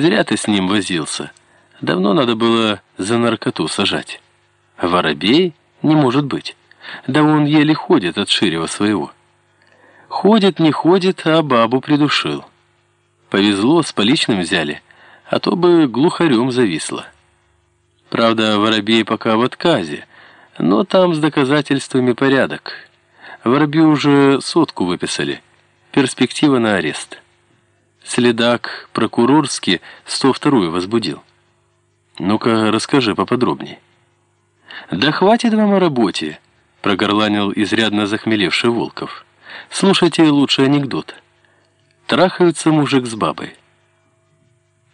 Зря ты с ним возился. Давно надо было за наркоту сажать. Воробей? Не может быть. Да он еле ходит от ширева своего. Ходит, не ходит, а бабу придушил. Повезло, с поличным взяли, а то бы глухарем зависло. Правда, Воробей пока в отказе, но там с доказательствами порядок. Воробью уже сотку выписали. Перспектива на арест. Следак прокурорский 102-ю возбудил. Ну-ка, расскажи поподробней. Да хватит вам о работе, прогорланил изрядно захмелевший Волков. Слушайте лучший анекдот. Трахаются мужик с бабой.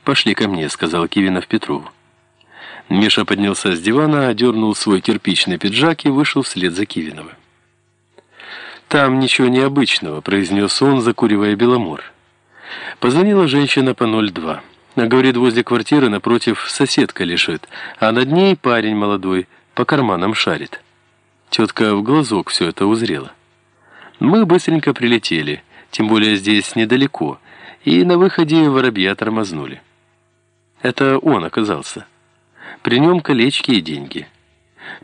«Пошли ко мне», — сказал Кивинов Петрову. Миша поднялся с дивана, одернул свой кирпичный пиджак и вышел вслед за Кивиновым. «Там ничего необычного», — произнес он, закуривая Беломор. Позвонила женщина по 02. Говорит, возле квартиры напротив соседка лежит, а над ней парень молодой по карманам шарит. Тетка в глазок все это узрела. Мы быстренько прилетели тем более здесь недалеко, и на выходе воробья тормознули. Это он оказался. При нем колечки и деньги.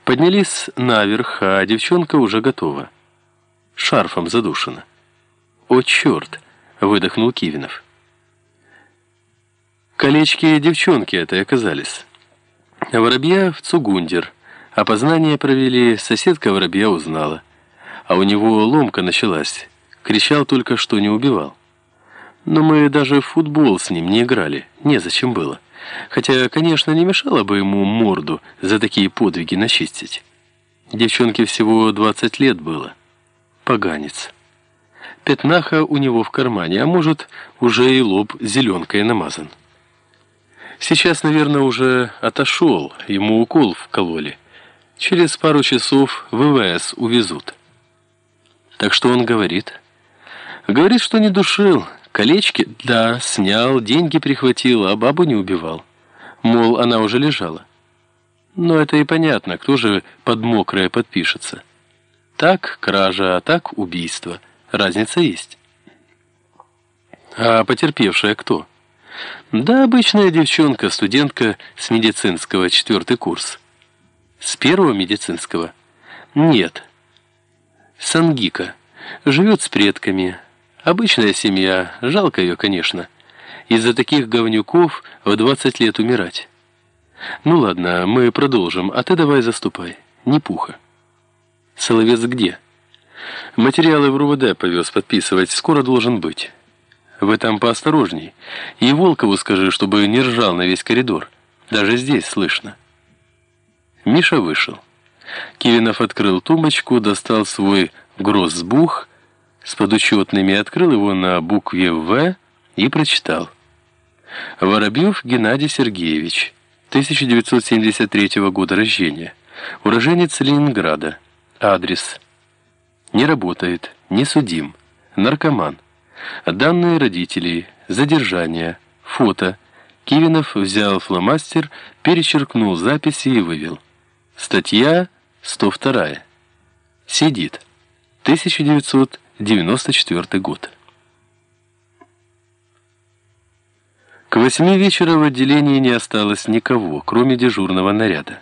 Поднялись наверх, а девчонка уже готова. Шарфом задушена. «О, черт!» — выдохнул Кивинов. Колечки девчонки это оказались. Воробья в Цугундер. Опознание провели, соседка воробья узнала. А у него ломка началась. Кричал только, что не убивал. Но мы даже в футбол с ним не играли, незачем было. Хотя, конечно, не мешало бы ему морду за такие подвиги начистить. Девчонке всего 20 лет было. Поганец. Пятнаха у него в кармане, а может, уже и лоб зеленкой намазан. Сейчас, наверное, уже отошел, ему укол вкололи. Через пару часов ВВС увезут. Так что он говорит... Говорит, что не душил. Колечки, да, снял, деньги прихватил, а бабу не убивал. Мол, она уже лежала. Но это и понятно, кто же под мокрое подпишется. Так кража, а так убийство. Разница есть. А потерпевшая кто? Да, обычная девчонка, студентка с медицинского, четвертый курс. С первого медицинского? Нет. Сангика. Живет с предками, Обычная семья, жалко ее, конечно. Из-за таких говнюков в 20 лет умирать. Ну ладно, мы продолжим, а ты давай заступай. Не пуха. Соловец где? Материалы в РУВД повез подписывать, скоро должен быть. Вы там поосторожней. И Волкову скажи, чтобы не ржал на весь коридор. Даже здесь слышно. Миша вышел. Кивинов открыл тумбочку, достал свой гроссбух с подучетными, открыл его на букве «В» и прочитал. Воробьев Геннадий Сергеевич, 1973 года рождения, уроженец Ленинграда, адрес. Не работает, не судим, наркоман. Данные родителей, задержание, фото. Кивинов взял фломастер, перечеркнул записи и вывел. Статья 102. Сидит. 1900 94 год. К восьми вечера в отделении не осталось никого, кроме дежурного наряда.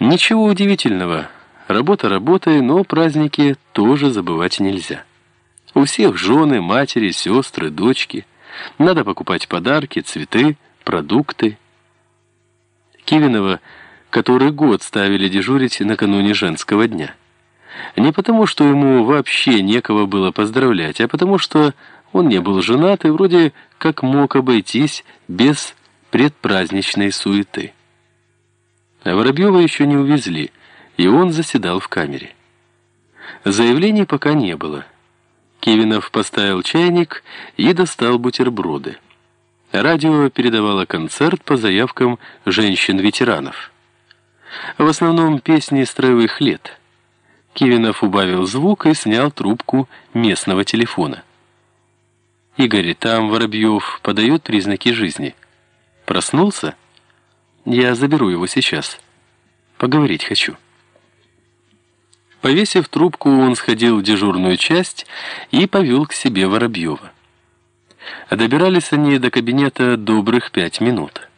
Ничего удивительного. Работа работой, но праздники тоже забывать нельзя. У всех жены, матери, сестры, дочки. Надо покупать подарки, цветы, продукты. Кивинова который год ставили дежурить накануне женского дня. Не потому, что ему вообще некого было поздравлять, а потому, что он не был женат и вроде как мог обойтись без предпраздничной суеты. А Воробьева еще не увезли, и он заседал в камере. Заявлений пока не было. Кевинов поставил чайник и достал бутерброды. Радио передавало концерт по заявкам женщин-ветеранов. В основном песни строевых лет – Кивинов убавил звук и снял трубку местного телефона. «Игорь, там Воробьев подает признаки жизни. Проснулся? Я заберу его сейчас. Поговорить хочу». Повесив трубку, он сходил в дежурную часть и повел к себе Воробьева. Добирались они до кабинета добрых пять минут.